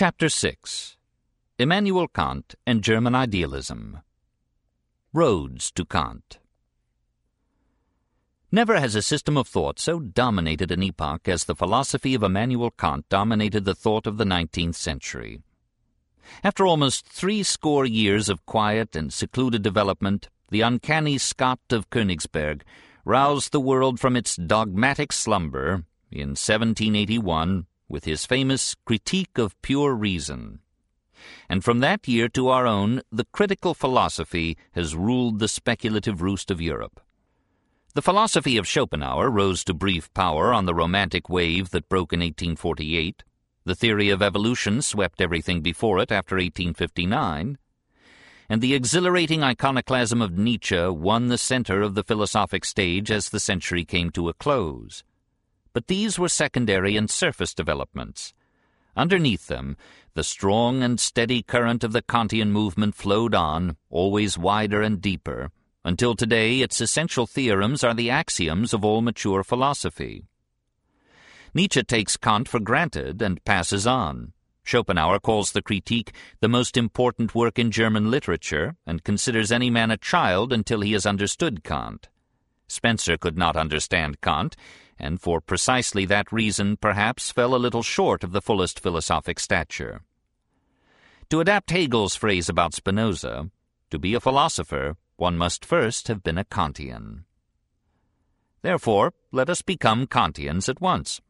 Chapter 6 Immanuel Kant and German Idealism. Roads to Kant. Never has a system of thought so dominated an epoch as the philosophy of Immanuel Kant dominated the thought of the nineteenth century. After almost three score years of quiet and secluded development, the uncanny Scot of Königsberg roused the world from its dogmatic slumber in 1781 with his famous Critique of Pure Reason. And from that year to our own, the critical philosophy has ruled the speculative roost of Europe. The philosophy of Schopenhauer rose to brief power on the romantic wave that broke in 1848. The theory of evolution swept everything before it after 1859. And the exhilarating iconoclasm of Nietzsche won the center of the philosophic stage as the century came to a close. But these were secondary and surface developments. Underneath them, the strong and steady current of the Kantian movement flowed on, always wider and deeper, until today, its essential theorems are the axioms of all mature philosophy. Nietzsche takes Kant for granted and passes on. Schopenhauer calls the Critique the most important work in German literature and considers any man a child until he has understood Kant. Spencer could not understand Kant, and for precisely that reason perhaps fell a little short of the fullest philosophic stature. To adapt Hegel's phrase about Spinoza, to be a philosopher one must first have been a Kantian. Therefore, let us become Kantians at once.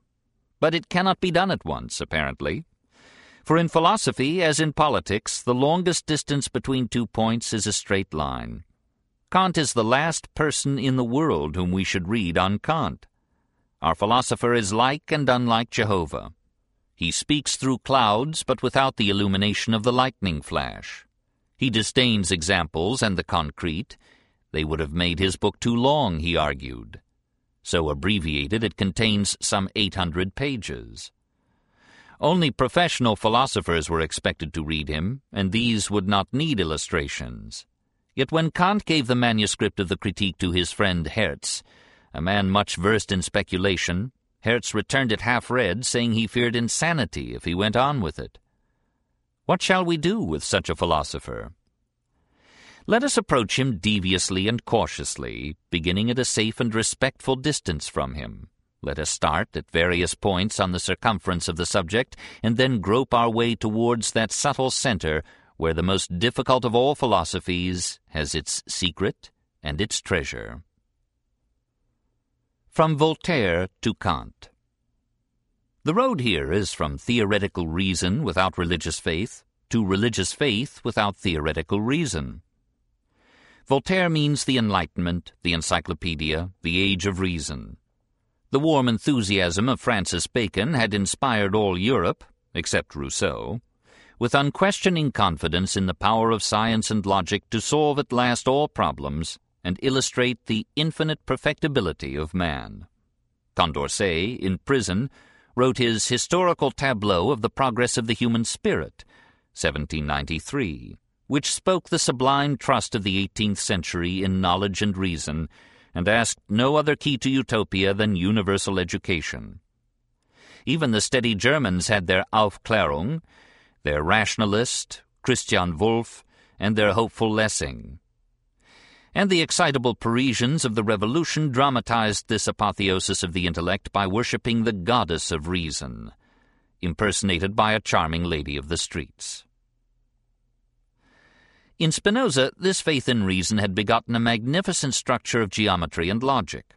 But it cannot be done at once, apparently. For in philosophy, as in politics, the longest distance between two points is a straight line. Kant is the last person in the world whom we should read on Kant. Our philosopher is like and unlike Jehovah. He speaks through clouds, but without the illumination of the lightning flash. He disdains examples and the concrete. They would have made his book too long, he argued. So abbreviated, it contains some 800 pages. Only professional philosophers were expected to read him, and these would not need illustrations. Yet when Kant gave the manuscript of the critique to his friend Herz, a man much versed in speculation, Herz returned it half-read, saying he feared insanity if he went on with it. What shall we do with such a philosopher? Let us approach him deviously and cautiously, beginning at a safe and respectful distance from him. Let us start at various points on the circumference of the subject, and then grope our way towards that subtle center where the most difficult of all philosophies has its secret and its treasure. From Voltaire to Kant the road here is from theoretical reason without religious faith to religious faith without theoretical reason. Voltaire means the Enlightenment, the Encyclopedia, the Age of Reason. The warm enthusiasm of Francis Bacon had inspired all Europe, except Rousseau, with unquestioning confidence in the power of science and logic to solve at last all problems and illustrate the infinite perfectibility of man. Condorcet, in prison, wrote his Historical Tableau of the Progress of the Human Spirit, 1793, which spoke the sublime trust of the 18th century in knowledge and reason, and asked no other key to utopia than universal education. Even the steady Germans had their Aufklärung, their rationalist, Christian Wolff, and their hopeful Lessing and the excitable Parisians of the Revolution dramatized this apotheosis of the intellect by worshipping the goddess of reason, impersonated by a charming lady of the streets. In Spinoza, this faith in reason had begotten a magnificent structure of geometry and logic.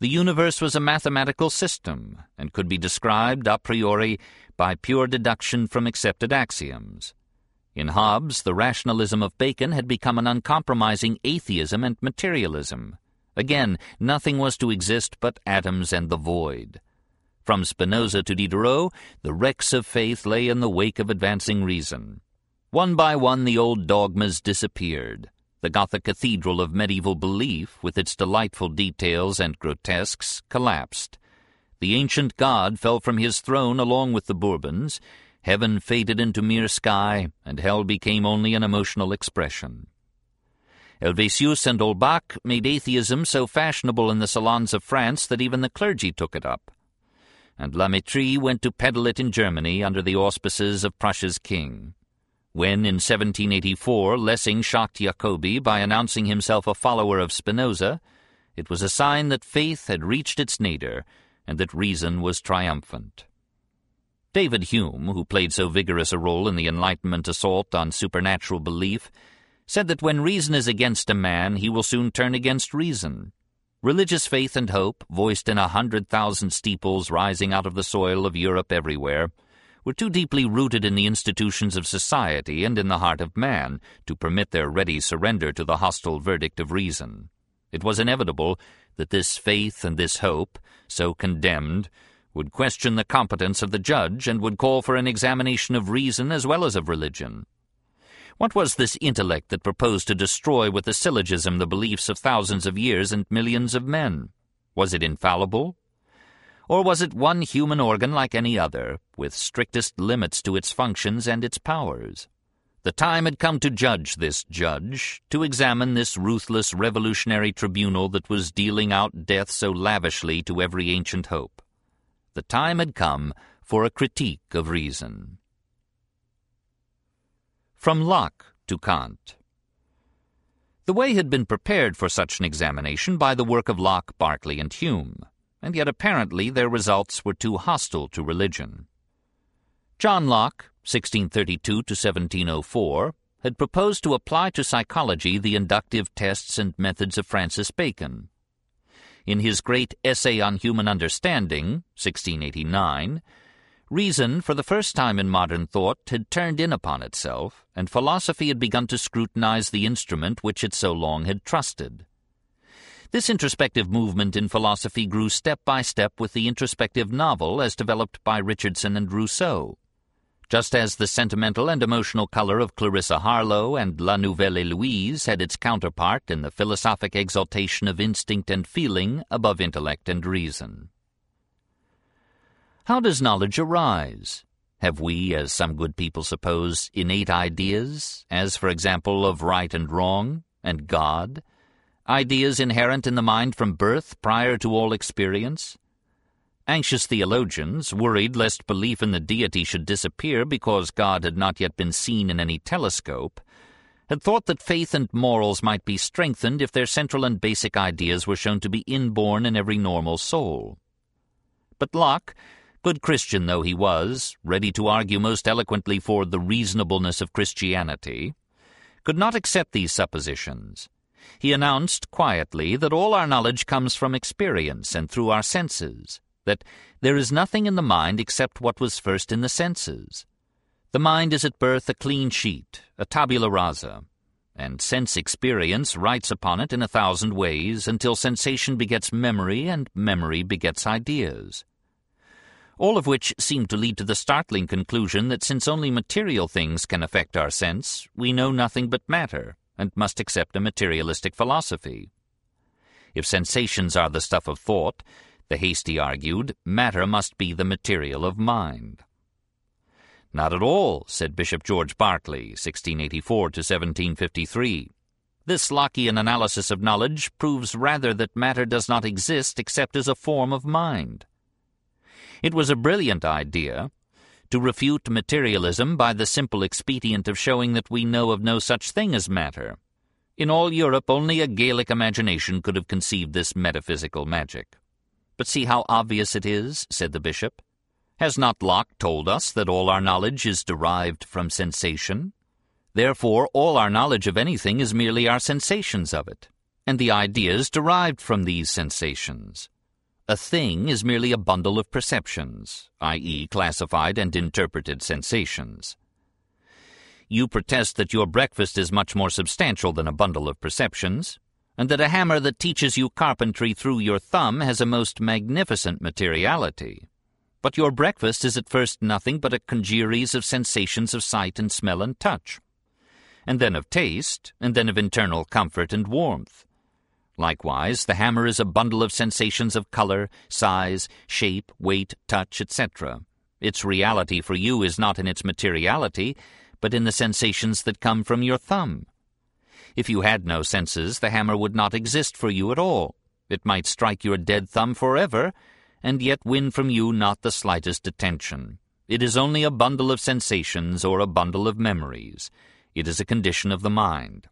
The universe was a mathematical system, and could be described a priori by pure deduction from accepted axioms. In Hobbes, the rationalism of Bacon had become an uncompromising atheism and materialism. Again, nothing was to exist but atoms and the void. From Spinoza to Diderot, the wrecks of faith lay in the wake of advancing reason. One by one the old dogmas disappeared. The Gothic cathedral of medieval belief, with its delightful details and grotesques, collapsed. The ancient god fell from his throne along with the Bourbons, Heaven faded into mere sky, and hell became only an emotional expression. Helvetius and Holbach made atheism so fashionable in the salons of France that even the clergy took it up. and La Mettrie went to peddle it in Germany under the auspices of Prussia's king. When, in 1784, Lessing shocked Jacobi by announcing himself a follower of Spinoza, it was a sign that faith had reached its nadir and that reason was triumphant. David Hume, who played so vigorous a role in the Enlightenment assault on supernatural belief, said that when reason is against a man, he will soon turn against reason. Religious faith and hope, voiced in a hundred thousand steeples rising out of the soil of Europe everywhere, were too deeply rooted in the institutions of society and in the heart of man to permit their ready surrender to the hostile verdict of reason. It was inevitable that this faith and this hope, so condemned, would question the competence of the judge and would call for an examination of reason as well as of religion. What was this intellect that proposed to destroy with a syllogism the beliefs of thousands of years and millions of men? Was it infallible? Or was it one human organ like any other, with strictest limits to its functions and its powers? The time had come to judge this judge, to examine this ruthless revolutionary tribunal that was dealing out death so lavishly to every ancient hope. The time had come for a critique of reason. From Locke to Kant. The way had been prepared for such an examination by the work of Locke, Berkeley, and Hume, and yet apparently their results were too hostile to religion. John Locke, 1632 to 1704, had proposed to apply to psychology the inductive tests and methods of Francis Bacon. In his great Essay on Human Understanding, 1689, Reason, for the first time in modern thought, had turned in upon itself, and philosophy had begun to scrutinize the instrument which it so long had trusted. This introspective movement in philosophy grew step by step with the introspective novel as developed by Richardson and Rousseau. Just as the sentimental and emotional color of Clarissa Harlowe and La Nouvelle Heloise had its counterpart in the philosophic exaltation of instinct and feeling above intellect and reason. How does knowledge arise? Have we, as some good people suppose, innate ideas, as, for example, of right and wrong, and God? Ideas inherent in the mind from birth, prior to all experience? Anxious theologians, worried lest belief in the deity should disappear because God had not yet been seen in any telescope, had thought that faith and morals might be strengthened if their central and basic ideas were shown to be inborn in every normal soul. But Locke, Good Christian though he was, ready to argue most eloquently for the reasonableness of Christianity, could not accept these suppositions. He announced quietly that all our knowledge comes from experience and through our senses, that there is nothing in the mind except what was first in the senses. The mind is at birth a clean sheet, a tabula rasa, and sense experience writes upon it in a thousand ways until sensation begets memory and memory begets ideas all of which seem to lead to the startling conclusion that since only material things can affect our sense, we know nothing but matter, and must accept a materialistic philosophy. If sensations are the stuff of thought, the hasty argued, matter must be the material of mind. Not at all, said Bishop George Berkeley, 1684 to 1753. This Lockean analysis of knowledge proves rather that matter does not exist except as a form of mind. It was a brilliant idea to refute materialism by the simple expedient of showing that we know of no such thing as matter. In all Europe only a Gaelic imagination could have conceived this metaphysical magic. But see how obvious it is, said the bishop. Has not Locke told us that all our knowledge is derived from sensation? Therefore, all our knowledge of anything is merely our sensations of it, and the ideas derived from these sensations. A thing is merely a bundle of perceptions, i.e., classified and interpreted sensations. You protest that your breakfast is much more substantial than a bundle of perceptions, and that a hammer that teaches you carpentry through your thumb has a most magnificent materiality. But your breakfast is at first nothing but a congeries of sensations of sight and smell and touch, and then of taste, and then of internal comfort and warmth Likewise, the hammer is a bundle of sensations of color, size, shape, weight, touch, etc. Its reality for you is not in its materiality, but in the sensations that come from your thumb. If you had no senses, the hammer would not exist for you at all. It might strike your dead thumb forever, and yet win from you not the slightest attention. It is only a bundle of sensations or a bundle of memories. It is a condition of the mind.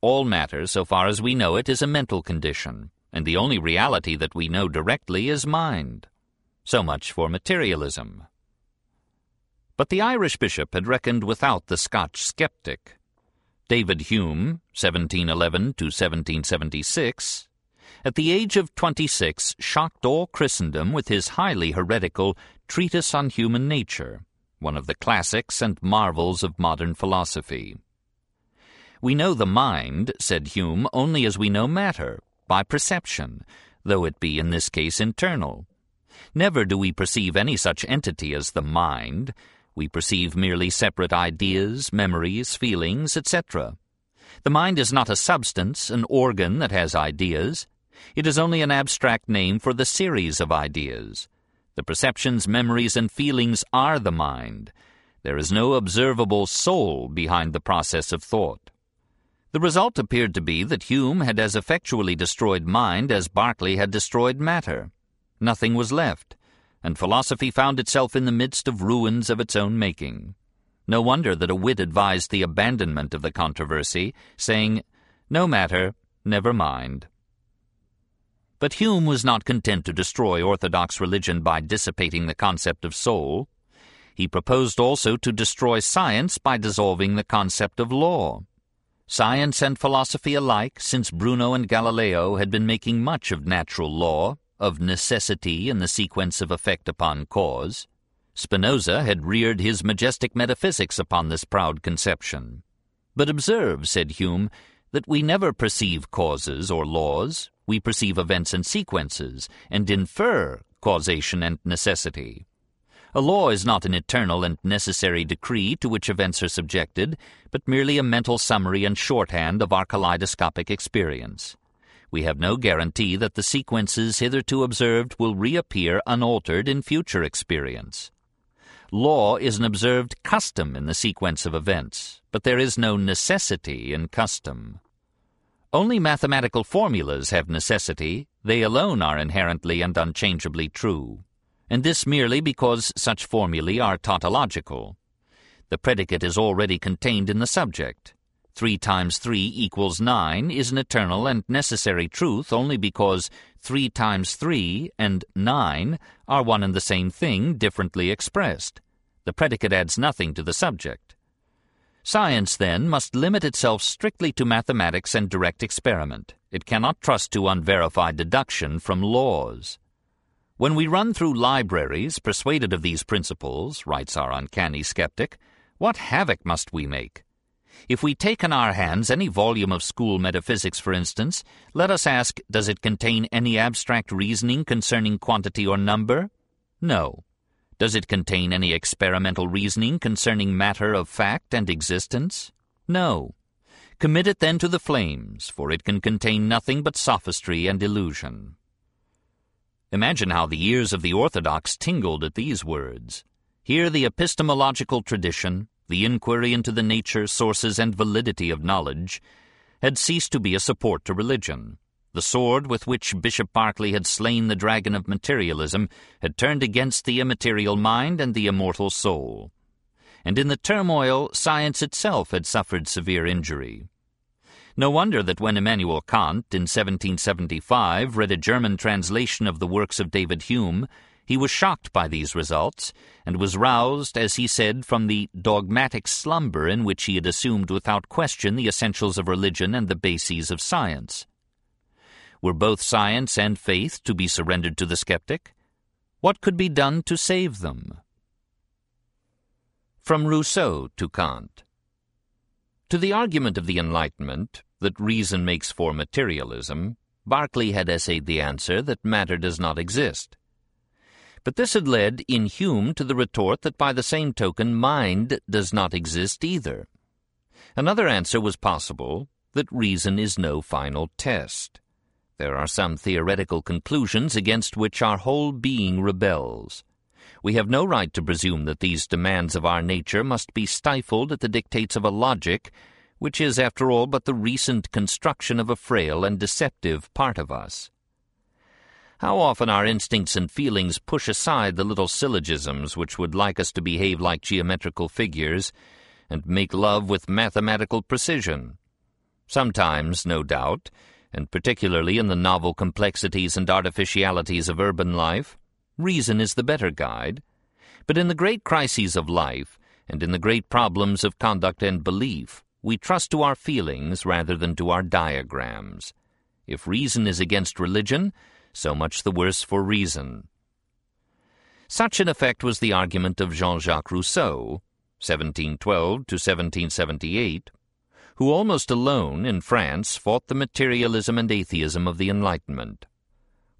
All matter, so far as we know it, is a mental condition, and the only reality that we know directly is mind. So much for materialism. But the Irish bishop had reckoned without the Scotch skeptic. David Hume, 1711 to 1776, at the age of 26 shocked all Christendom with his highly heretical Treatise on Human Nature, one of the classics and marvels of modern philosophy. We know the mind, said Hume, only as we know matter, by perception, though it be in this case internal. Never do we perceive any such entity as the mind. We perceive merely separate ideas, memories, feelings, etc. The mind is not a substance, an organ that has ideas. It is only an abstract name for the series of ideas. The perceptions, memories, and feelings are the mind. There is no observable soul behind the process of thought. The result appeared to be that Hume had as effectually destroyed mind as Berkeley had destroyed matter. Nothing was left, and philosophy found itself in the midst of ruins of its own making. No wonder that a wit advised the abandonment of the controversy, saying, No matter, never mind. But Hume was not content to destroy orthodox religion by dissipating the concept of soul. He proposed also to destroy science by dissolving the concept of law. Science and philosophy alike, since Bruno and Galileo, had been making much of natural law, of necessity in the sequence of effect upon cause. Spinoza had reared his majestic metaphysics upon this proud conception. But observe, said Hume, that we never perceive causes or laws, we perceive events and sequences, and infer causation and necessity. A law is not an eternal and necessary decree to which events are subjected, but merely a mental summary and shorthand of our kaleidoscopic experience. We have no guarantee that the sequences hitherto observed will reappear unaltered in future experience. Law is an observed custom in the sequence of events, but there is no necessity in custom. Only mathematical formulas have necessity, they alone are inherently and unchangeably true, and this merely because such formulae are tautological. The predicate is already contained in the subject. Three times three equals nine is an eternal and necessary truth only because three times three and nine are one and the same thing differently expressed. The predicate adds nothing to the subject. Science, then, must limit itself strictly to mathematics and direct experiment. It cannot trust to unverified deduction from laws. When we run through libraries persuaded of these principles, writes our uncanny skeptic, what havoc must we make? If we take in our hands any volume of school metaphysics, for instance, let us ask, does it contain any abstract reasoning concerning quantity or number? No. Does it contain any experimental reasoning concerning matter of fact and existence? No. Commit it then to the flames, for it can contain nothing but sophistry and illusion. Imagine how the ears of the orthodox tingled at these words. Here the epistemological tradition, the inquiry into the nature, sources, and validity of knowledge, had ceased to be a support to religion. The sword with which Bishop Berkeley had slain the dragon of materialism had turned against the immaterial mind and the immortal soul. And in the turmoil, science itself had suffered severe injury. No wonder that when Immanuel Kant, in 1775, read a German translation of the works of David Hume, he was shocked by these results, and was roused, as he said, from the dogmatic slumber in which he had assumed without question the essentials of religion and the bases of science. Were both science and faith to be surrendered to the skeptic? What could be done to save them? From Rousseau to Kant To the argument of the Enlightenment, that reason makes for materialism, Berkeley had essayed the answer that matter does not exist. But this had led in Hume to the retort that by the same token mind does not exist either. Another answer was possible, that reason is no final test. There are some theoretical conclusions against which our whole being rebels. We have no right to presume that these demands of our nature must be stifled at the dictates of a logic which is, after all, but the recent construction of a frail and deceptive part of us. How often our instincts and feelings push aside the little syllogisms which would like us to behave like geometrical figures and make love with mathematical precision. Sometimes, no doubt, and particularly in the novel complexities and artificialities of urban life, reason is the better guide. But in the great crises of life, and in the great problems of conduct and belief, we trust to our feelings rather than to our diagrams. If reason is against religion, so much the worse for reason. Such, in effect, was the argument of Jean-Jacques Rousseau, 1712 to 1778, who almost alone in France fought the materialism and atheism of the Enlightenment.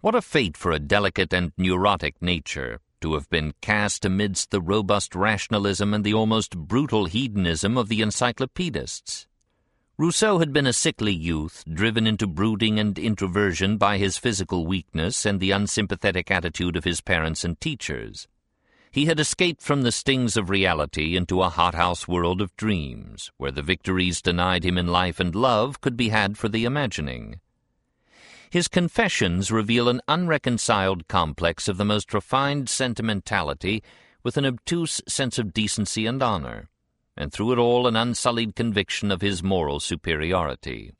What a fate for a delicate and neurotic nature to have been cast amidst the robust rationalism and the almost brutal hedonism of the encyclopedists. Rousseau had been a sickly youth, driven into brooding and introversion by his physical weakness and the unsympathetic attitude of his parents and teachers. He had escaped from the stings of reality into a hothouse world of dreams, where the victories denied him in life and love could be had for the imagining. His confessions reveal an unreconciled complex of the most refined sentimentality with an obtuse sense of decency and honor and through it all an unsullied conviction of his moral superiority.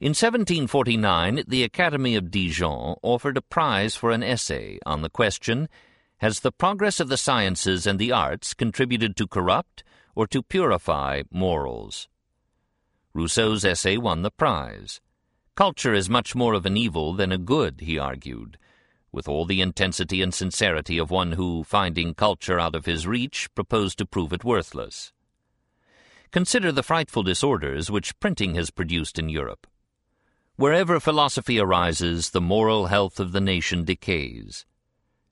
In 1749, the Academy of Dijon offered a prize for an essay on the question, Has the progress of the sciences and the arts contributed to corrupt or to purify morals? Rousseau's essay won the prize. Culture is much more of an evil than a good, he argued, with all the intensity and sincerity of one who, finding culture out of his reach, proposed to prove it worthless. Consider the frightful disorders which printing has produced in Europe. Wherever philosophy arises, the moral health of the nation decays.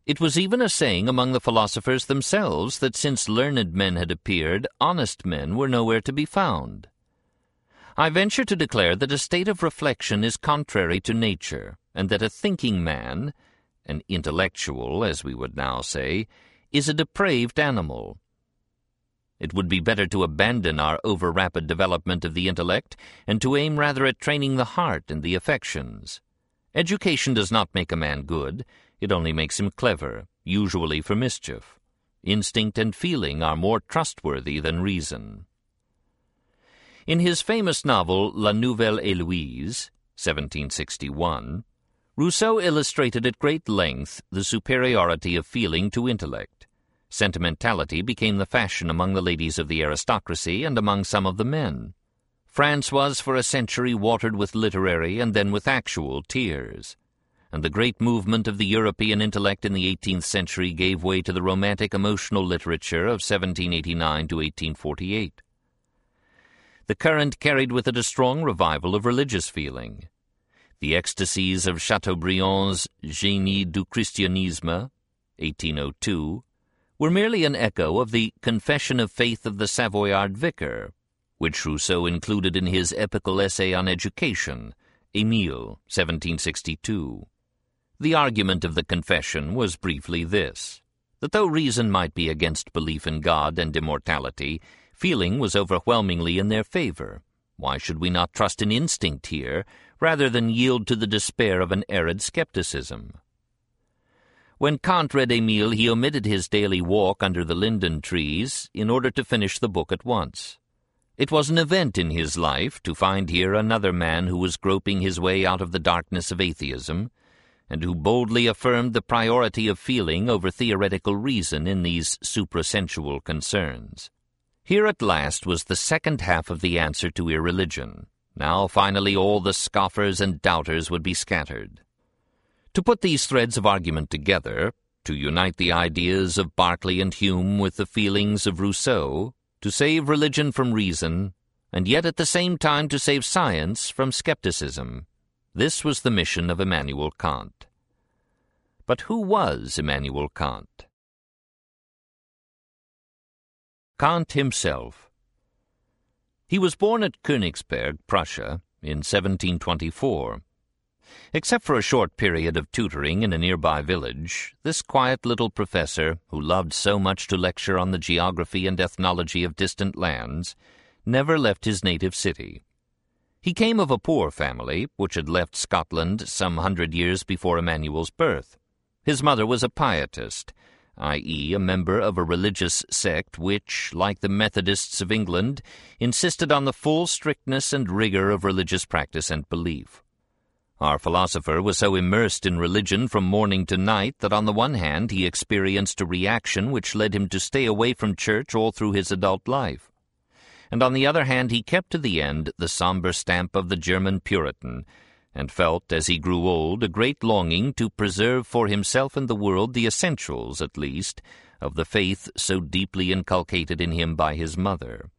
It was even a saying among the philosophers themselves that since learned men had appeared, honest men were nowhere to be found. I venture to declare that a state of reflection is contrary to nature, and that a thinking man, an intellectual, as we would now say, is a depraved animal. It would be better to abandon our over-rapid development of the intellect and to aim rather at training the heart and the affections. Education does not make a man good, it only makes him clever, usually for mischief. Instinct and feeling are more trustworthy than reason. In his famous novel La Nouvelle Heloise, 1761, Rousseau illustrated at great length the superiority of feeling to intellect. Sentimentality became the fashion among the ladies of the aristocracy and among some of the men. France was for a century watered with literary and then with actual tears. And the great movement of the European intellect in the 18th century gave way to the romantic emotional literature of 1789 to 1848. The current carried with it a strong revival of religious feeling. The ecstasies of Chateaubriand's Génie du Christianisme, 1802, were merely an echo of the Confession of Faith of the Savoyard Vicar, which Rousseau included in his epical essay on education, Emile, 1762. The argument of the confession was briefly this, that though reason might be against belief in God and immortality, feeling was overwhelmingly in their favor. Why should we not trust in instinct here, rather than yield to the despair of an arid skepticism. When Kant read Emile, he omitted his daily walk under the linden trees in order to finish the book at once. It was an event in his life to find here another man who was groping his way out of the darkness of atheism, and who boldly affirmed the priority of feeling over theoretical reason in these suprasensual concerns. Here at last was the second half of the answer to irreligion. Now finally all the scoffers and doubters would be scattered. To put these threads of argument together, to unite the ideas of Berkeley and Hume with the feelings of Rousseau, to save religion from reason, and yet at the same time to save science from skepticism, this was the mission of Immanuel Kant. But who was Immanuel Kant? Kant himself he was born at Königsberg, Prussia, in 1724. Except for a short period of tutoring in a nearby village, this quiet little professor, who loved so much to lecture on the geography and ethnology of distant lands, never left his native city. He came of a poor family, which had left Scotland some hundred years before Immanuel's birth. His mother was a pietist, i.e., a member of a religious sect which, like the Methodists of England, insisted on the full strictness and rigor of religious practice and belief. Our philosopher was so immersed in religion from morning to night that on the one hand he experienced a reaction which led him to stay away from church all through his adult life. And on the other hand he kept to the end the somber stamp of the German Puritan, and felt, as he grew old, a great longing to preserve for himself and the world the essentials, at least, of the faith so deeply inculcated in him by his mother.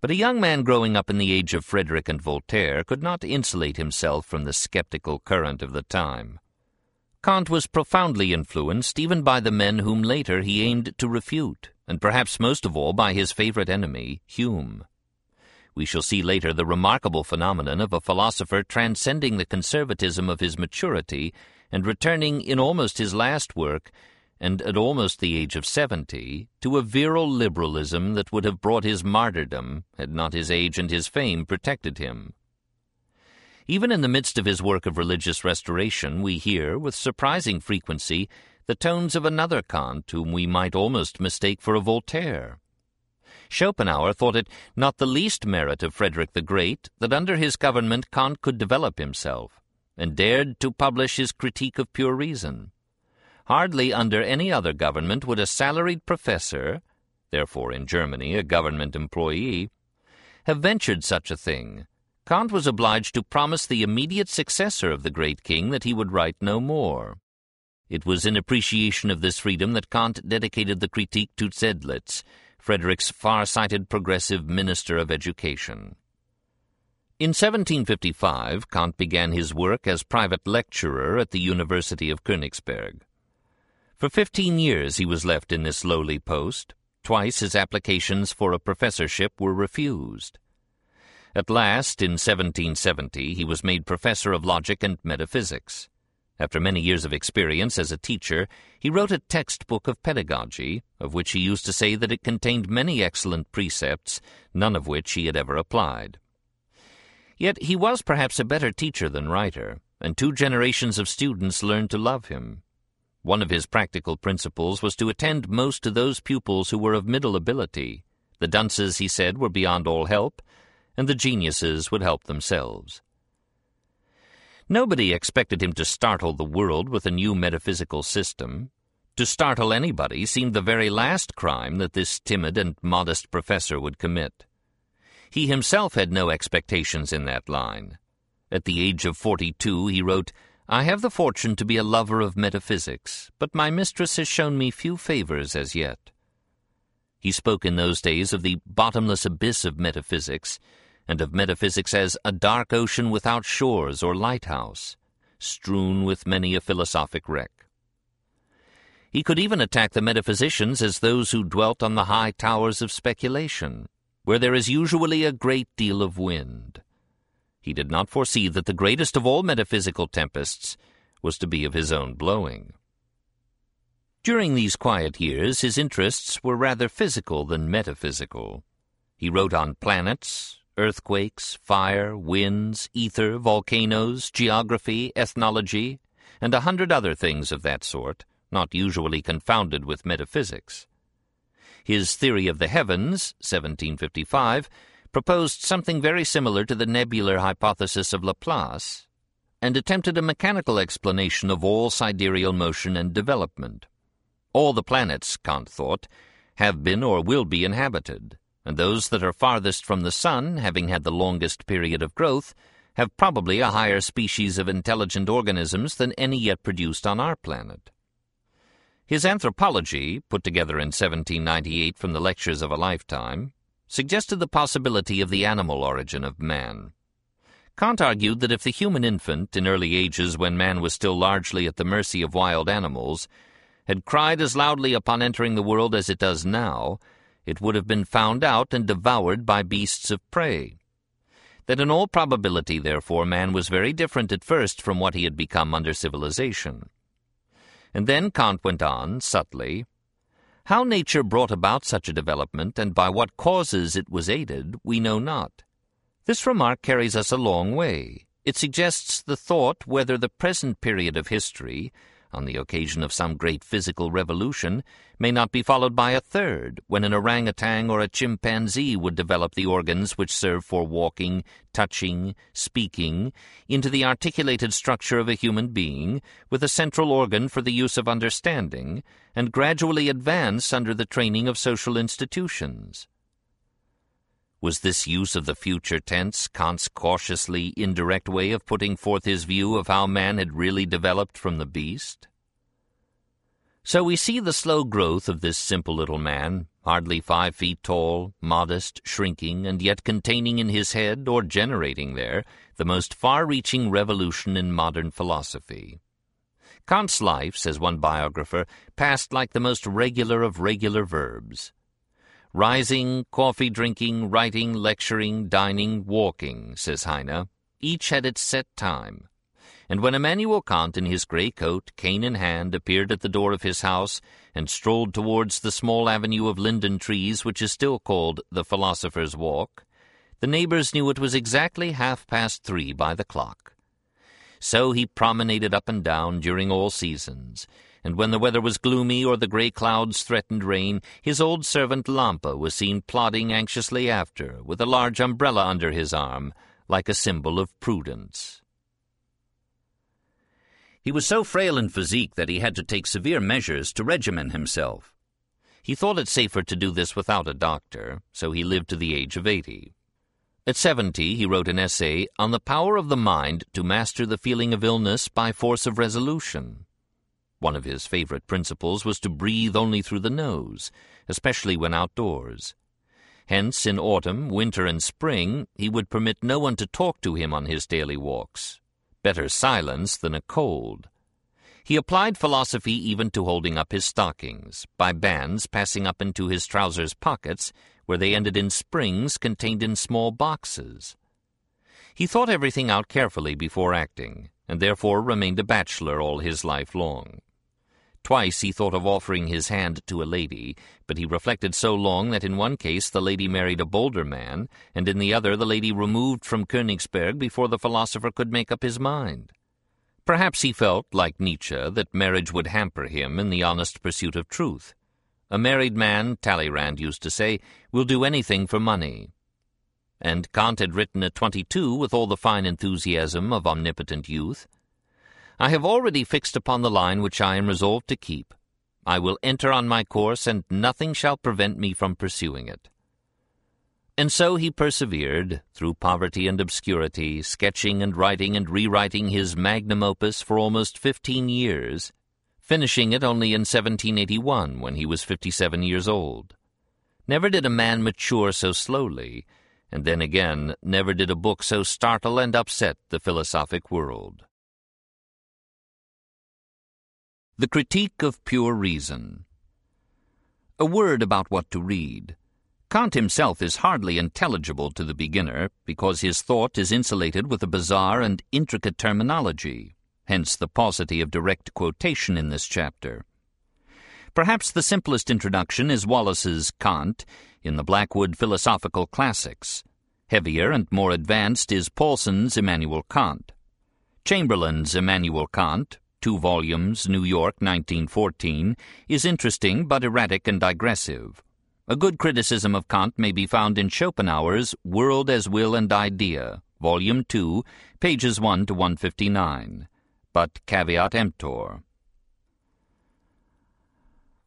But a young man growing up in the age of Frederick and Voltaire could not insulate himself from the skeptical current of the time. Kant was profoundly influenced even by the men whom later he aimed to refute, and perhaps most of all by his favorite enemy, Hume. We shall see later the remarkable phenomenon of a philosopher transcending the conservatism of his maturity and returning in almost his last work and at almost the age of seventy, to a virile liberalism that would have brought his martyrdom had not his age and his fame protected him. Even in the midst of his work of religious restoration, we hear, with surprising frequency, the tones of another Kant whom we might almost mistake for a Voltaire. Schopenhauer thought it not the least merit of Frederick the Great that under his government Kant could develop himself, and dared to publish his Critique of Pure Reason. Hardly under any other government would a salaried professor, therefore in Germany a government employee, have ventured such a thing. Kant was obliged to promise the immediate successor of the great king that he would write no more. It was in appreciation of this freedom that Kant dedicated the Critique to Zedlitz, Frederick's far-sighted progressive minister of education. In 1755, Kant began his work as private lecturer at the University of Königsberg. For fifteen years he was left in this lowly post. Twice his applications for a professorship were refused. At last, in 1770, he was made professor of logic and metaphysics. After many years of experience as a teacher, he wrote a textbook of pedagogy, of which he used to say that it contained many excellent precepts, none of which he had ever applied. Yet he was perhaps a better teacher than writer, and two generations of students learned to love him. One of his practical principles was to attend most to those pupils who were of middle ability. The dunces, he said, were beyond all help, and the geniuses would help themselves. Nobody expected him to startle the world with a new metaphysical system. To startle anybody seemed the very last crime that this timid and modest professor would commit. He himself had no expectations in that line. At the age of forty-two he wrote, I have the fortune to be a lover of metaphysics, but my mistress has shown me few favors as yet. He spoke in those days of the bottomless abyss of metaphysics, and of metaphysics as a dark ocean without shores or lighthouse, strewn with many a philosophic wreck. He could even attack the metaphysicians as those who dwelt on the high towers of speculation, where there is usually a great deal of wind. He did not foresee that the greatest of all metaphysical tempests was to be of his own blowing. During these quiet years, his interests were rather physical than metaphysical. He wrote on planets, earthquakes, fire, winds, ether, volcanoes, geography, ethnology, and a hundred other things of that sort, not usually confounded with metaphysics. His theory of the heavens, 1755, proposed something very similar to the nebular hypothesis of Laplace, and attempted a mechanical explanation of all sidereal motion and development. All the planets, Kant thought, have been or will be inhabited, and those that are farthest from the sun, having had the longest period of growth, have probably a higher species of intelligent organisms than any yet produced on our planet. His anthropology, put together in 1798 from the lectures of a lifetime, suggested the possibility of the animal origin of man. Kant argued that if the human infant, in early ages when man was still largely at the mercy of wild animals, had cried as loudly upon entering the world as it does now, it would have been found out and devoured by beasts of prey. That in all probability, therefore, man was very different at first from what he had become under civilization. And then Kant went on, subtly, how nature brought about such a development, and by what causes it was aided, we know not. This remark carries us a long way. It suggests the thought whether the present period of history, on the occasion of some great physical revolution, may not be followed by a third, when an orangutan or a chimpanzee would develop the organs which serve for walking, touching, speaking, into the articulated structure of a human being, with a central organ for the use of understanding, and gradually advance under the training of social institutions. Was this use of the future tense Kant's cautiously indirect way of putting forth his view of how man had really developed from the beast? So we see the slow growth of this simple little man, hardly five feet tall, modest, shrinking, and yet containing in his head, or generating there, the most far-reaching revolution in modern philosophy. Kant's life, says one biographer, passed like the most regular of regular verbs. Rising, coffee drinking, writing, lecturing, dining, walking, says Heine, each had its set time. And when Immanuel Kant in his grey coat, cane in hand, appeared at the door of his house and strolled towards the small avenue of linden trees which is still called the Philosopher's Walk, the neighbors knew it was exactly half past three by the clock. So he promenaded up and down during all seasons, and when the weather was gloomy or the grey clouds threatened rain, his old servant Lampe was seen plodding anxiously after, with a large umbrella under his arm, like a symbol of prudence. He was so frail in physique that he had to take severe measures to regimen himself. He thought it safer to do this without a doctor, so he lived to the age of eighty. At seventy, he wrote an essay on the power of the mind to master the feeling of illness by force of resolution. One of his favorite principles was to breathe only through the nose, especially when outdoors. Hence, in autumn, winter, and spring, he would permit no one to talk to him on his daily walks. Better silence than a cold. He applied philosophy even to holding up his stockings, by bands passing up into his trousers pockets, where they ended in springs contained in small boxes. He thought everything out carefully before acting, and therefore remained a bachelor all his life long. Twice he thought of offering his hand to a lady, but he reflected so long that in one case the lady married a bolder man, and in the other the lady removed from Königsberg before the philosopher could make up his mind. Perhaps he felt, like Nietzsche, that marriage would hamper him in the honest pursuit of truth. A married man, Talleyrand used to say, will do anything for money. And Kant had written at twenty-two with all the fine enthusiasm of omnipotent youth. I have already fixed upon the line which I am resolved to keep. I will enter on my course, and nothing shall prevent me from pursuing it. And so he persevered, through poverty and obscurity, sketching and writing and rewriting his magnum opus for almost fifteen years, finishing it only in 1781 when he was fifty-seven years old. Never did a man mature so slowly, and then again, never did a book so startle and upset the philosophic world. The Critique of Pure Reason A word about what to read. Kant himself is hardly intelligible to the beginner because his thought is insulated with a bizarre and intricate terminology, hence the paucity of direct quotation in this chapter. Perhaps the simplest introduction is Wallace's Kant in the Blackwood Philosophical Classics. Heavier and more advanced is Paulsen's Immanuel Kant. Chamberlain's Immanuel Kant, two volumes, New York, 1914, is interesting but erratic and digressive. A good criticism of Kant may be found in Schopenhauer's World as Will and Idea, Volume 2, pages 1 to 159. But caveat emptor.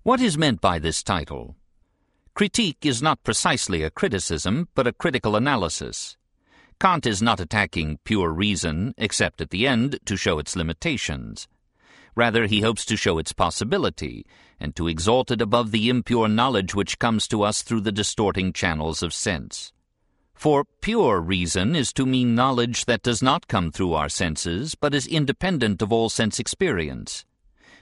What is meant by this title? Critique is not precisely a criticism, but a critical analysis. Kant is not attacking pure reason, except at the end to show its limitations. Rather, he hopes to show its possibility, and to exalt it above the impure knowledge which comes to us through the distorting channels of sense. For pure reason is to mean knowledge that does not come through our senses, but is independent of all sense experience,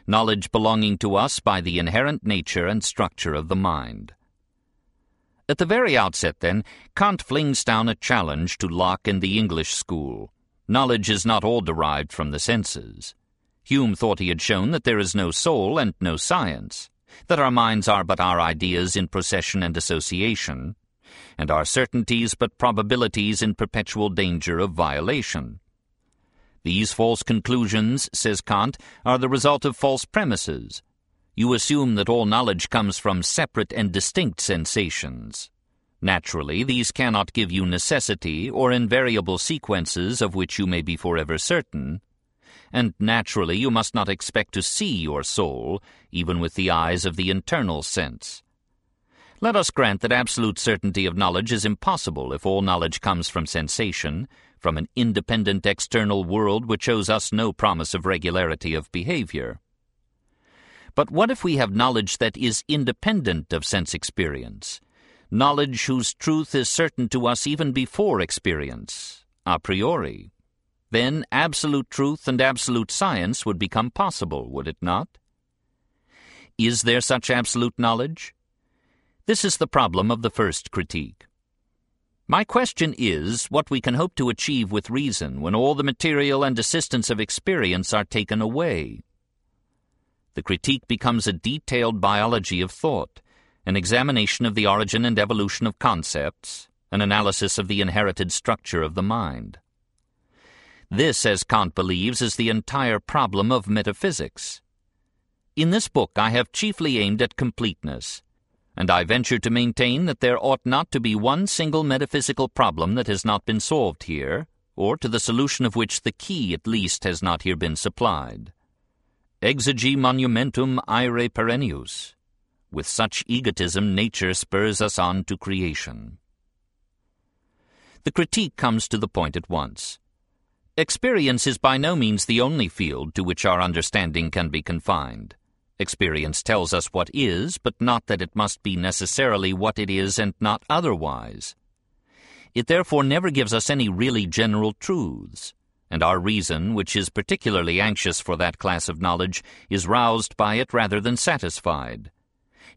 knowledge belonging to us by the inherent nature and structure of the mind. At the very outset, then, Kant flings down a challenge to Locke and the English school. Knowledge is not all derived from the senses. Hume thought he had shown that there is no soul and no science, that our minds are but our ideas in procession and association, and our certainties but probabilities in perpetual danger of violation. These false conclusions, says Kant, are the result of false premises. You assume that all knowledge comes from separate and distinct sensations. Naturally, these cannot give you necessity or invariable sequences of which you may be forever certain, and naturally you must not expect to see your soul, even with the eyes of the internal sense. Let us grant that absolute certainty of knowledge is impossible if all knowledge comes from sensation, from an independent external world which shows us no promise of regularity of behavior. But what if we have knowledge that is independent of sense experience, knowledge whose truth is certain to us even before experience, a priori? Then absolute truth and absolute science would become possible, would it not? Is there such absolute knowledge? This is the problem of the first critique. My question is what we can hope to achieve with reason when all the material and assistance of experience are taken away. The critique becomes a detailed biology of thought, an examination of the origin and evolution of concepts, an analysis of the inherited structure of the mind. This, as Kant believes, is the entire problem of metaphysics. In this book I have chiefly aimed at completeness, and I venture to maintain that there ought not to be one single metaphysical problem that has not been solved here, or to the solution of which the key at least has not here been supplied. Exegi monumentum aere perennius. With such egotism nature spurs us on to creation. The critique comes to the point at once. Experience is by no means the only field to which our understanding can be confined. Experience tells us what is, but not that it must be necessarily what it is and not otherwise. It therefore never gives us any really general truths, and our reason, which is particularly anxious for that class of knowledge, is roused by it rather than satisfied.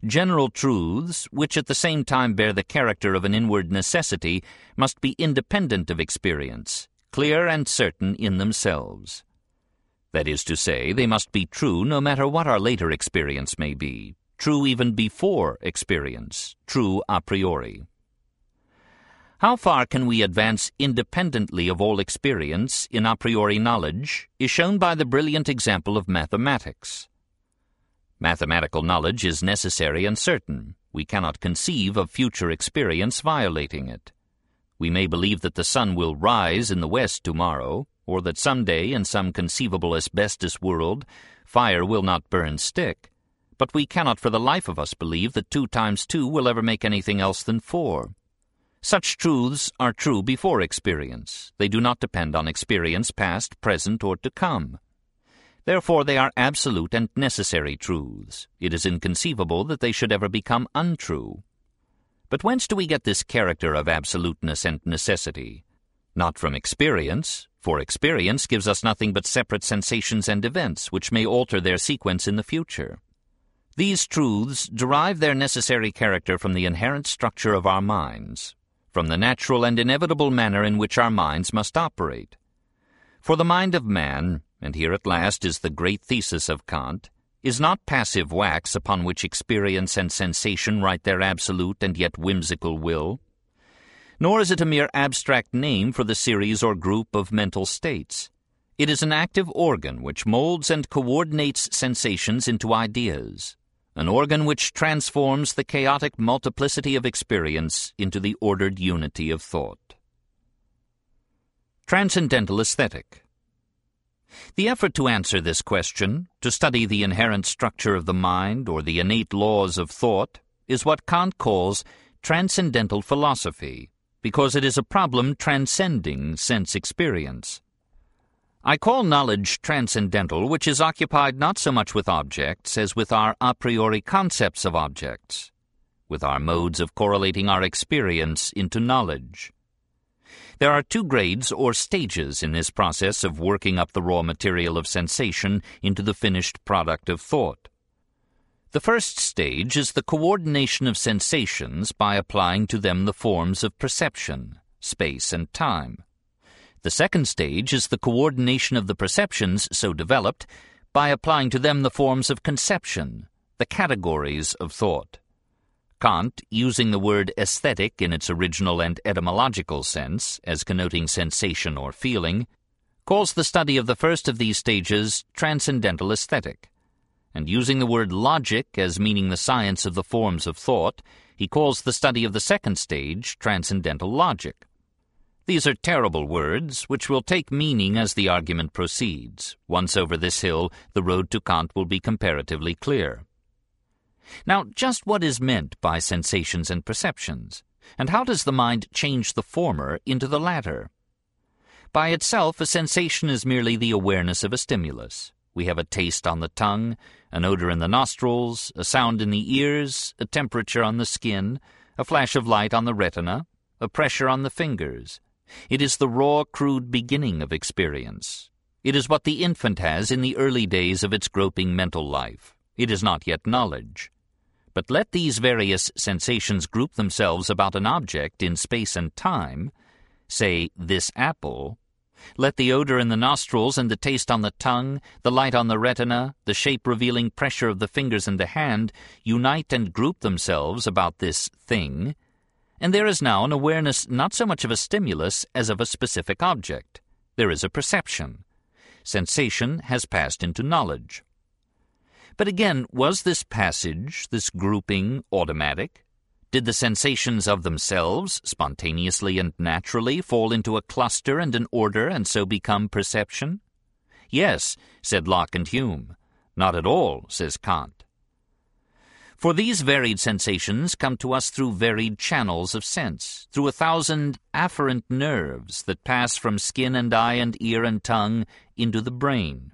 General truths, which at the same time bear the character of an inward necessity, must be independent of experience, clear and certain in themselves. That is to say, they must be true no matter what our later experience may be, true even before experience, true a priori. How far can we advance independently of all experience in a priori knowledge is shown by the brilliant example of mathematics. Mathematical knowledge is necessary and certain. We cannot conceive of future experience violating it. We may believe that the sun will rise in the west tomorrow, or that some day in some conceivable asbestos world fire will not burn stick, but we cannot for the life of us believe that two times two will ever make anything else than four. Such truths are true before experience. They do not depend on experience past, present, or to come. Therefore they are absolute and necessary truths. It is inconceivable that they should ever become untrue. But whence do we get this character of absoluteness and necessity? Not from experience, for experience gives us nothing but separate sensations and events which may alter their sequence in the future. These truths derive their necessary character from the inherent structure of our minds, from the natural and inevitable manner in which our minds must operate. For the mind of man, and here at last is the great thesis of Kant, is not passive wax upon which experience and sensation write their absolute and yet whimsical will, nor is it a mere abstract name for the series or group of mental states. It is an active organ which molds and coordinates sensations into ideas, an organ which transforms the chaotic multiplicity of experience into the ordered unity of thought. Transcendental Aesthetic The effort to answer this question, to study the inherent structure of the mind or the innate laws of thought, is what Kant calls transcendental philosophy, because it is a problem transcending sense experience. I call knowledge transcendental which is occupied not so much with objects as with our a priori concepts of objects, with our modes of correlating our experience into knowledge. There are two grades or stages in this process of working up the raw material of sensation into the finished product of thought. The first stage is the coordination of sensations by applying to them the forms of perception, space, and time. The second stage is the coordination of the perceptions so developed by applying to them the forms of conception, the categories of thought. Kant, using the word aesthetic in its original and etymological sense, as connoting sensation or feeling, calls the study of the first of these stages transcendental aesthetic. And using the word logic as meaning the science of the forms of thought, he calls the study of the second stage transcendental logic. These are terrible words, which will take meaning as the argument proceeds. Once over this hill, the road to Kant will be comparatively clear. Now, just what is meant by sensations and perceptions? And how does the mind change the former into the latter? By itself, a sensation is merely the awareness of a stimulus. We have a taste on the tongue, an odor in the nostrils, a sound in the ears, a temperature on the skin, a flash of light on the retina, a pressure on the fingers. It is the raw, crude beginning of experience. It is what the infant has in the early days of its groping mental life. It is not yet knowledge. But let these various sensations group themselves about an object in space and time, say, this apple, let the odor in the nostrils and the taste on the tongue, the light on the retina, the shape-revealing pressure of the fingers and the hand unite and group themselves about this thing, and there is now an awareness not so much of a stimulus as of a specific object. There is a perception. Sensation has passed into knowledge. But again, was this passage, this grouping, automatic? Did the sensations of themselves, spontaneously and naturally, fall into a cluster and an order and so become perception? Yes, said Locke and Hume. Not at all, says Kant. For these varied sensations come to us through varied channels of sense, through a thousand afferent nerves that pass from skin and eye and ear and tongue into the brain.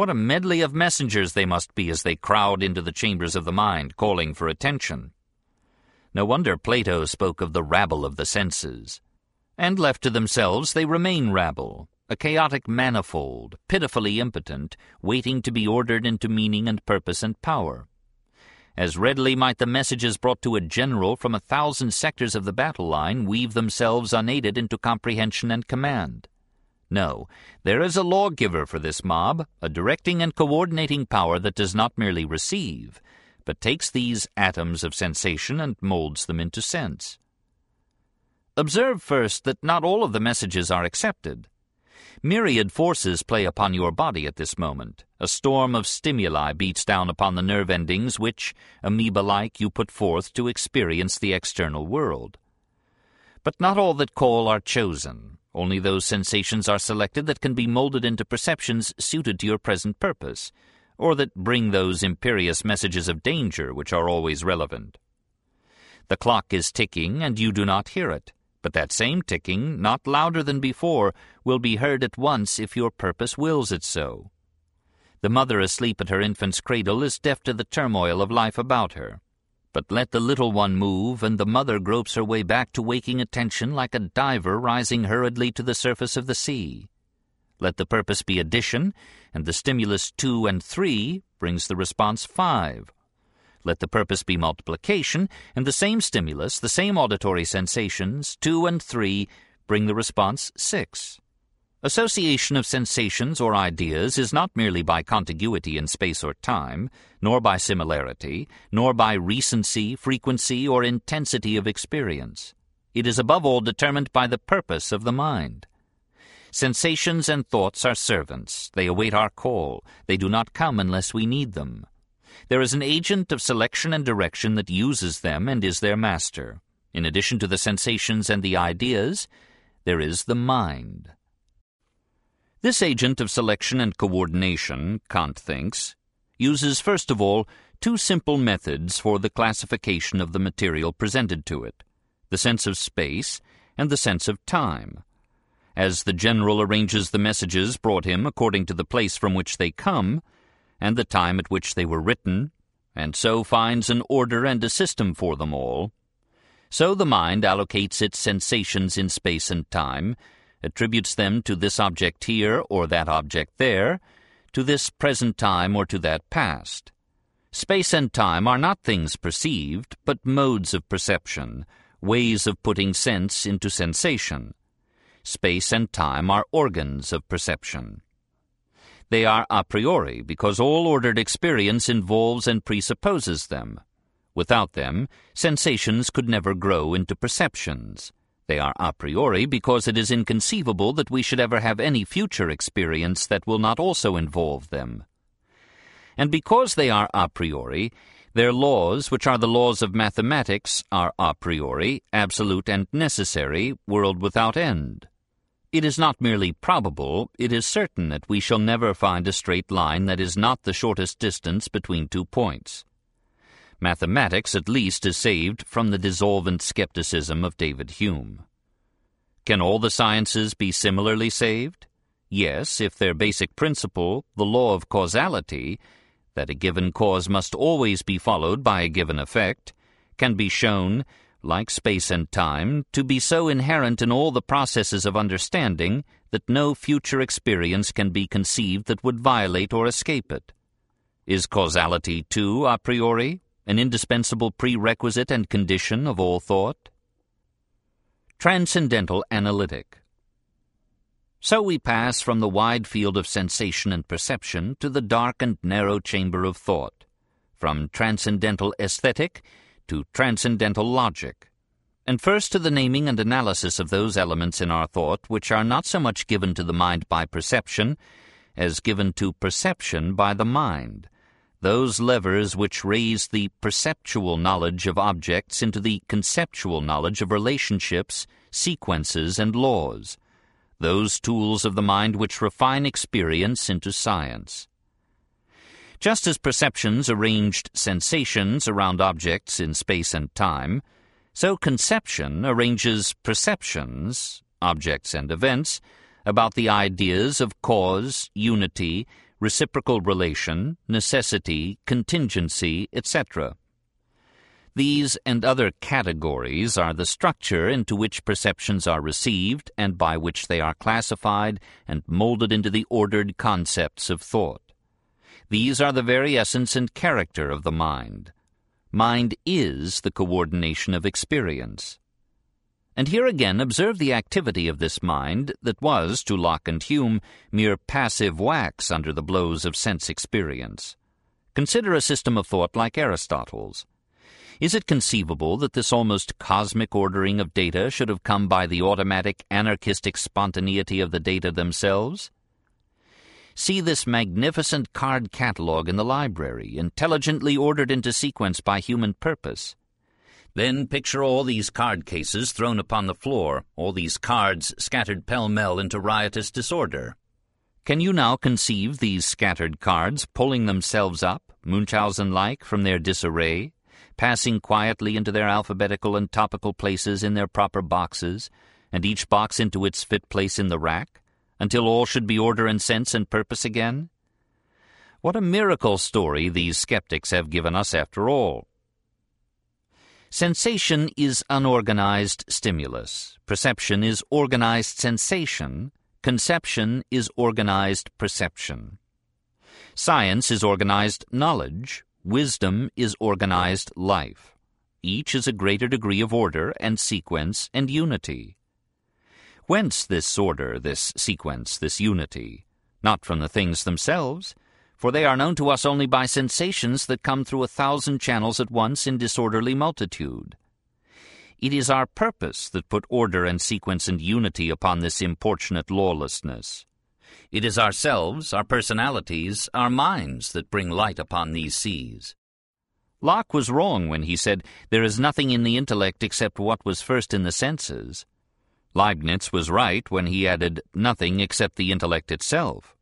What a medley of messengers they must be as they crowd into the chambers of the mind, calling for attention. No wonder Plato spoke of the rabble of the senses. And left to themselves, they remain rabble, a chaotic manifold, pitifully impotent, waiting to be ordered into meaning and purpose and power. As readily might the messages brought to a general from a thousand sectors of the battle line weave themselves unaided into comprehension and command. No, there is a lawgiver for this mob, a directing and coordinating power that does not merely receive, but takes these atoms of sensation and molds them into sense. Observe first that not all of the messages are accepted. Myriad forces play upon your body at this moment. A storm of stimuli beats down upon the nerve endings which, amoeba-like, you put forth to experience the external world. But not all that call are chosen. Only those sensations are selected that can be molded into perceptions suited to your present purpose, or that bring those imperious messages of danger which are always relevant. The clock is ticking and you do not hear it, but that same ticking, not louder than before, will be heard at once if your purpose wills it so. The mother asleep at her infant's cradle is deaf to the turmoil of life about her. But let the little one move, and the mother gropes her way back to waking attention like a diver rising hurriedly to the surface of the sea. Let the purpose be addition, and the stimulus two and three brings the response five. Let the purpose be multiplication, and the same stimulus, the same auditory sensations, two and three, bring the response six. Association of sensations or ideas is not merely by contiguity in space or time, nor by similarity, nor by recency, frequency, or intensity of experience. It is above all determined by the purpose of the mind. Sensations and thoughts are servants. They await our call. They do not come unless we need them. There is an agent of selection and direction that uses them and is their master. In addition to the sensations and the ideas, there is the mind. This agent of selection and coordination, Kant thinks, uses first of all two simple methods for the classification of the material presented to it, the sense of space and the sense of time. As the general arranges the messages brought him according to the place from which they come, and the time at which they were written, and so finds an order and a system for them all, so the mind allocates its sensations in space and time, attributes them to this object here or that object there, to this present time or to that past. Space and time are not things perceived, but modes of perception, ways of putting sense into sensation. Space and time are organs of perception. They are a priori because all ordered experience involves and presupposes them. Without them, sensations could never grow into perceptions. They are a priori because it is inconceivable that we should ever have any future experience that will not also involve them. And because they are a priori, their laws, which are the laws of mathematics, are a priori, absolute and necessary, world without end. It is not merely probable, it is certain that we shall never find a straight line that is not the shortest distance between two points. Mathematics, at least, is saved from the dissolvent skepticism of David Hume. Can all the sciences be similarly saved? Yes, if their basic principle, the law of causality, that a given cause must always be followed by a given effect, can be shown, like space and time, to be so inherent in all the processes of understanding that no future experience can be conceived that would violate or escape it. Is causality, too, a priori? An indispensable prerequisite and condition of all thought? Transcendental Analytic So we pass from the wide field of sensation and perception to the dark and narrow chamber of thought, from transcendental aesthetic to transcendental logic, and first to the naming and analysis of those elements in our thought which are not so much given to the mind by perception as given to perception by the mind, those levers which raise the perceptual knowledge of objects into the conceptual knowledge of relationships, sequences, and laws, those tools of the mind which refine experience into science. Just as perceptions arranged sensations around objects in space and time, so conception arranges perceptions, objects and events, about the ideas of cause, unity, reciprocal relation, necessity, contingency, etc. These and other categories are the structure into which perceptions are received and by which they are classified and molded into the ordered concepts of thought. These are the very essence and character of the mind. Mind is the coordination of experience. And here again observe the activity of this mind that was, to Locke and Hume, mere passive wax under the blows of sense experience. Consider a system of thought like Aristotle's. Is it conceivable that this almost cosmic ordering of data should have come by the automatic anarchistic spontaneity of the data themselves? See this magnificent card catalogue in the library, intelligently ordered into sequence by human purpose. Then picture all these card cases thrown upon the floor, all these cards scattered pell-mell into riotous disorder. Can you now conceive these scattered cards pulling themselves up, Munchausen-like, from their disarray, passing quietly into their alphabetical and topical places in their proper boxes, and each box into its fit place in the rack, until all should be order and sense and purpose again? What a miracle story these skeptics have given us after all. Sensation is unorganized stimulus. Perception is organized sensation. Conception is organized perception. Science is organized knowledge. Wisdom is organized life. Each is a greater degree of order and sequence and unity. Whence this order, this sequence, this unity? Not from the things themselves, for they are known to us only by sensations that come through a thousand channels at once in disorderly multitude. It is our purpose that put order and sequence and unity upon this importunate lawlessness. It is ourselves, our personalities, our minds that bring light upon these seas. Locke was wrong when he said there is nothing in the intellect except what was first in the senses. Leibniz was right when he added nothing except the intellect itself.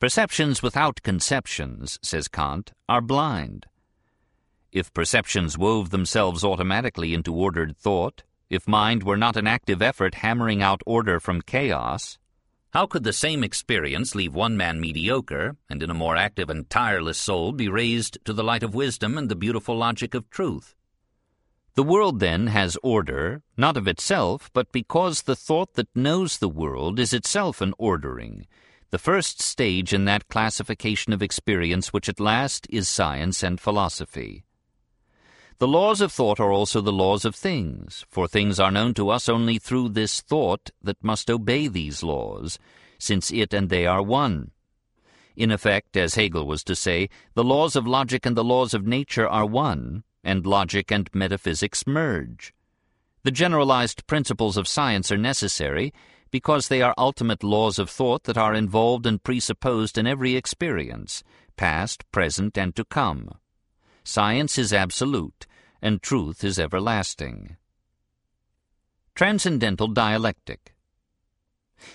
Perceptions without conceptions, says Kant, are blind. If perceptions wove themselves automatically into ordered thought, if mind were not an active effort hammering out order from chaos, how could the same experience leave one man mediocre, and in a more active and tireless soul be raised to the light of wisdom and the beautiful logic of truth? The world, then, has order, not of itself, but because the thought that knows the world is itself an ordering, the first stage in that classification of experience which at last is science and philosophy. The laws of thought are also the laws of things, for things are known to us only through this thought that must obey these laws, since it and they are one. In effect, as Hegel was to say, the laws of logic and the laws of nature are one, and logic and metaphysics merge. The generalized principles of science are necessary because they are ultimate laws of thought that are involved and presupposed in every experience, past, present, and to come. Science is absolute, and truth is everlasting. Transcendental Dialectic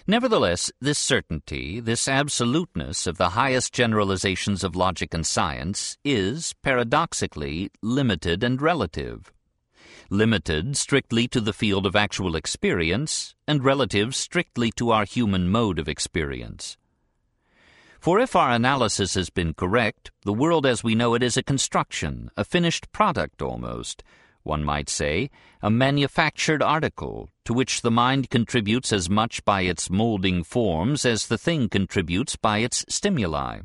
Nevertheless, this certainty, this absoluteness of the highest generalizations of logic and science is, paradoxically, limited and relative. Limited strictly to the field of actual experience, and relative strictly to our human mode of experience. For if our analysis has been correct, the world as we know it is a construction, a finished product almost, one might say, a manufactured article, to which the mind contributes as much by its moulding forms as the thing contributes by its stimuli.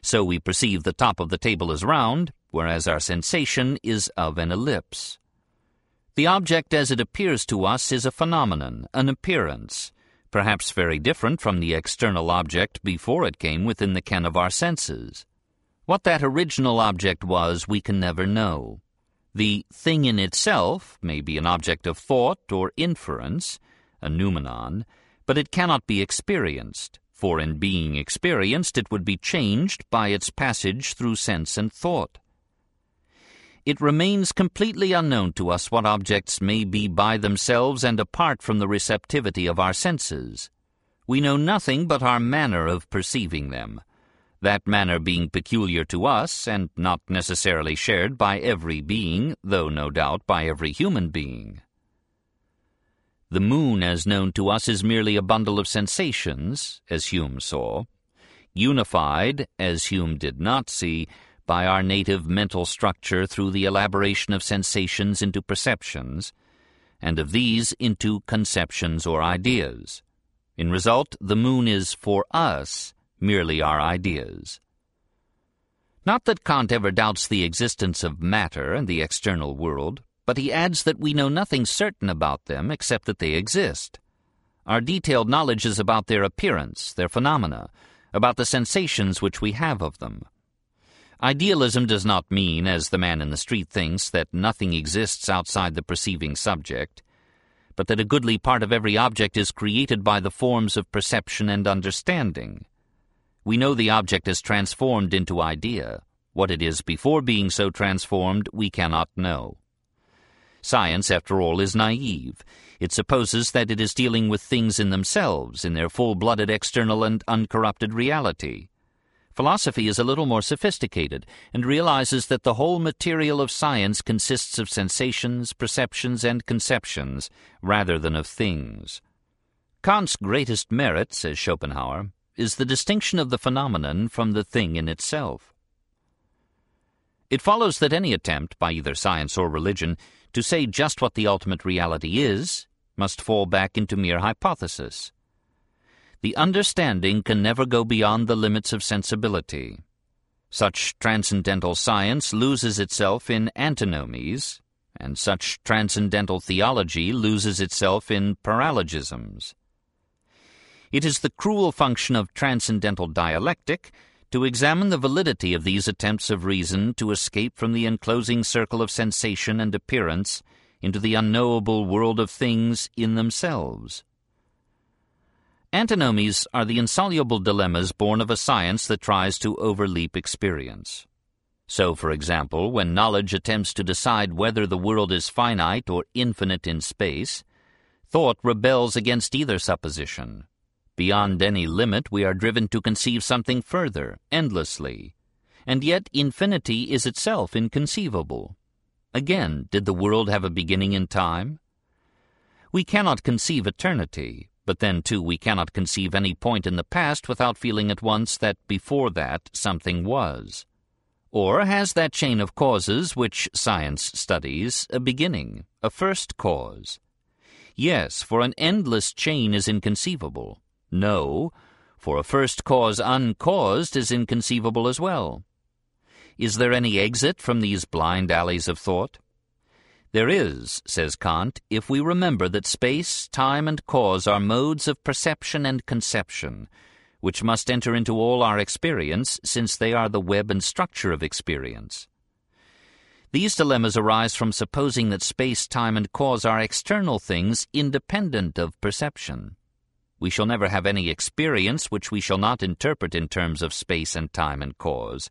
So we perceive the top of the table as round, whereas our sensation is of an ellipse. The object as it appears to us is a phenomenon, an appearance, perhaps very different from the external object before it came within the ken of our senses. What that original object was we can never know. The thing in itself may be an object of thought or inference, a noumenon, but it cannot be experienced, for in being experienced it would be changed by its passage through sense and thought. It remains completely unknown to us what objects may be by themselves and apart from the receptivity of our senses. We know nothing but our manner of perceiving them that manner being peculiar to us and not necessarily shared by every being, though no doubt by every human being. The moon as known to us is merely a bundle of sensations, as Hume saw, unified, as Hume did not see, by our native mental structure through the elaboration of sensations into perceptions, and of these into conceptions or ideas. In result, the moon is, for us, merely our ideas. Not that Kant ever doubts the existence of matter and the external world, but he adds that we know nothing certain about them except that they exist. Our detailed knowledge is about their appearance, their phenomena, about the sensations which we have of them. Idealism does not mean, as the man in the street thinks, that nothing exists outside the perceiving subject, but that a goodly part of every object is created by the forms of perception and understanding. We know the object is transformed into idea. What it is before being so transformed, we cannot know. Science, after all, is naive. It supposes that it is dealing with things in themselves, in their full-blooded external and uncorrupted reality. Philosophy is a little more sophisticated and realizes that the whole material of science consists of sensations, perceptions, and conceptions, rather than of things. Kant's greatest merit, says Schopenhauer, is the distinction of the phenomenon from the thing in itself. It follows that any attempt, by either science or religion, to say just what the ultimate reality is must fall back into mere hypothesis. The understanding can never go beyond the limits of sensibility. Such transcendental science loses itself in antinomies, and such transcendental theology loses itself in paralogisms. It is the cruel function of transcendental dialectic to examine the validity of these attempts of reason to escape from the enclosing circle of sensation and appearance into the unknowable world of things in themselves. Antinomies are the insoluble dilemmas born of a science that tries to overleap experience. So, for example, when knowledge attempts to decide whether the world is finite or infinite in space, thought rebels against either supposition. Beyond any limit, we are driven to conceive something further, endlessly. And yet infinity is itself inconceivable. Again, did the world have a beginning in time? We cannot conceive eternity, but then, too, we cannot conceive any point in the past without feeling at once that before that something was. Or has that chain of causes which science studies a beginning, a first cause? Yes, for an endless chain is inconceivable. No, for a first cause uncaused is inconceivable as well. Is there any exit from these blind alleys of thought? There is, says Kant, if we remember that space, time, and cause are modes of perception and conception, which must enter into all our experience, since they are the web and structure of experience. These dilemmas arise from supposing that space, time, and cause are external things independent of perception. We shall never have any experience which we shall not interpret in terms of space and time and cause.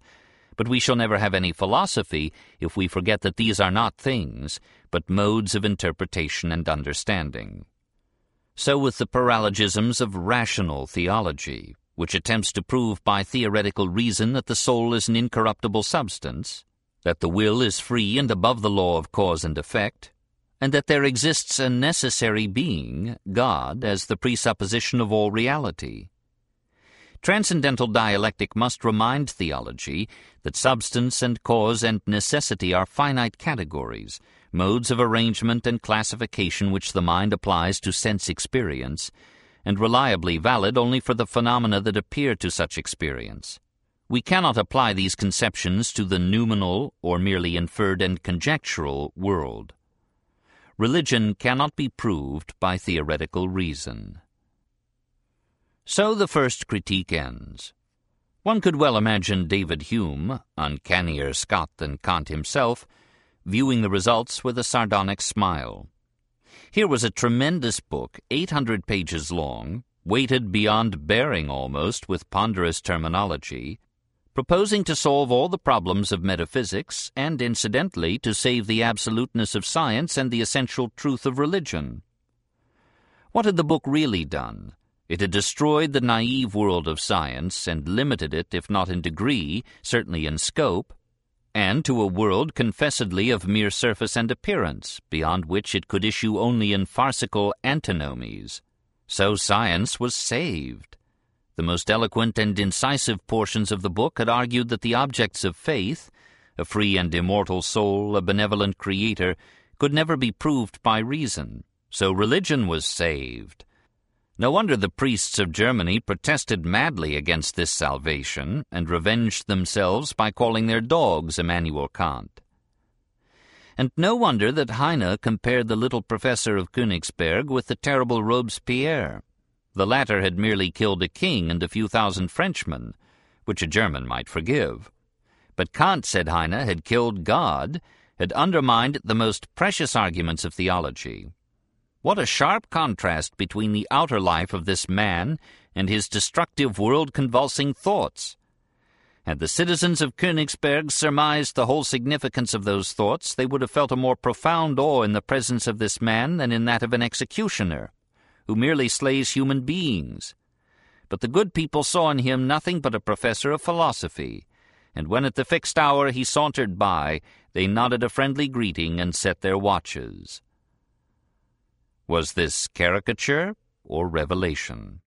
But we shall never have any philosophy if we forget that these are not things, but modes of interpretation and understanding. So with the paralogisms of rational theology, which attempts to prove by theoretical reason that the soul is an incorruptible substance, that the will is free and above the law of cause and effect, and that there exists a necessary being, God, as the presupposition of all reality. Transcendental dialectic must remind theology that substance and cause and necessity are finite categories, modes of arrangement and classification which the mind applies to sense experience, and reliably valid only for the phenomena that appear to such experience. We cannot apply these conceptions to the noumenal or merely inferred and conjectural world religion cannot be proved by theoretical reason. So the first critique ends. One could well imagine David Hume, uncannier Scot than Kant himself, viewing the results with a sardonic smile. Here was a tremendous book, 800 pages long, weighted beyond bearing almost with ponderous terminology, proposing to solve all the problems of metaphysics and, incidentally, to save the absoluteness of science and the essential truth of religion. What had the book really done? It had destroyed the naive world of science and limited it, if not in degree, certainly in scope, and to a world confessedly of mere surface and appearance, beyond which it could issue only in farcical antinomies. So science was saved. The most eloquent and incisive portions of the book had argued that the objects of faith, a free and immortal soul, a benevolent creator, could never be proved by reason. So religion was saved. No wonder the priests of Germany protested madly against this salvation and revenged themselves by calling their dogs Immanuel Kant. And no wonder that Heine compared the little professor of Königsberg with the terrible Robespierre. The latter had merely killed a king and a few thousand Frenchmen, which a German might forgive. But Kant, said Heine, had killed God, had undermined the most precious arguments of theology. What a sharp contrast between the outer life of this man and his destructive world-convulsing thoughts. Had the citizens of Königsberg surmised the whole significance of those thoughts, they would have felt a more profound awe in the presence of this man than in that of an executioner who merely slays human beings. But the good people saw in him nothing but a professor of philosophy, and when at the fixed hour he sauntered by, they nodded a friendly greeting and set their watches. Was this caricature or revelation?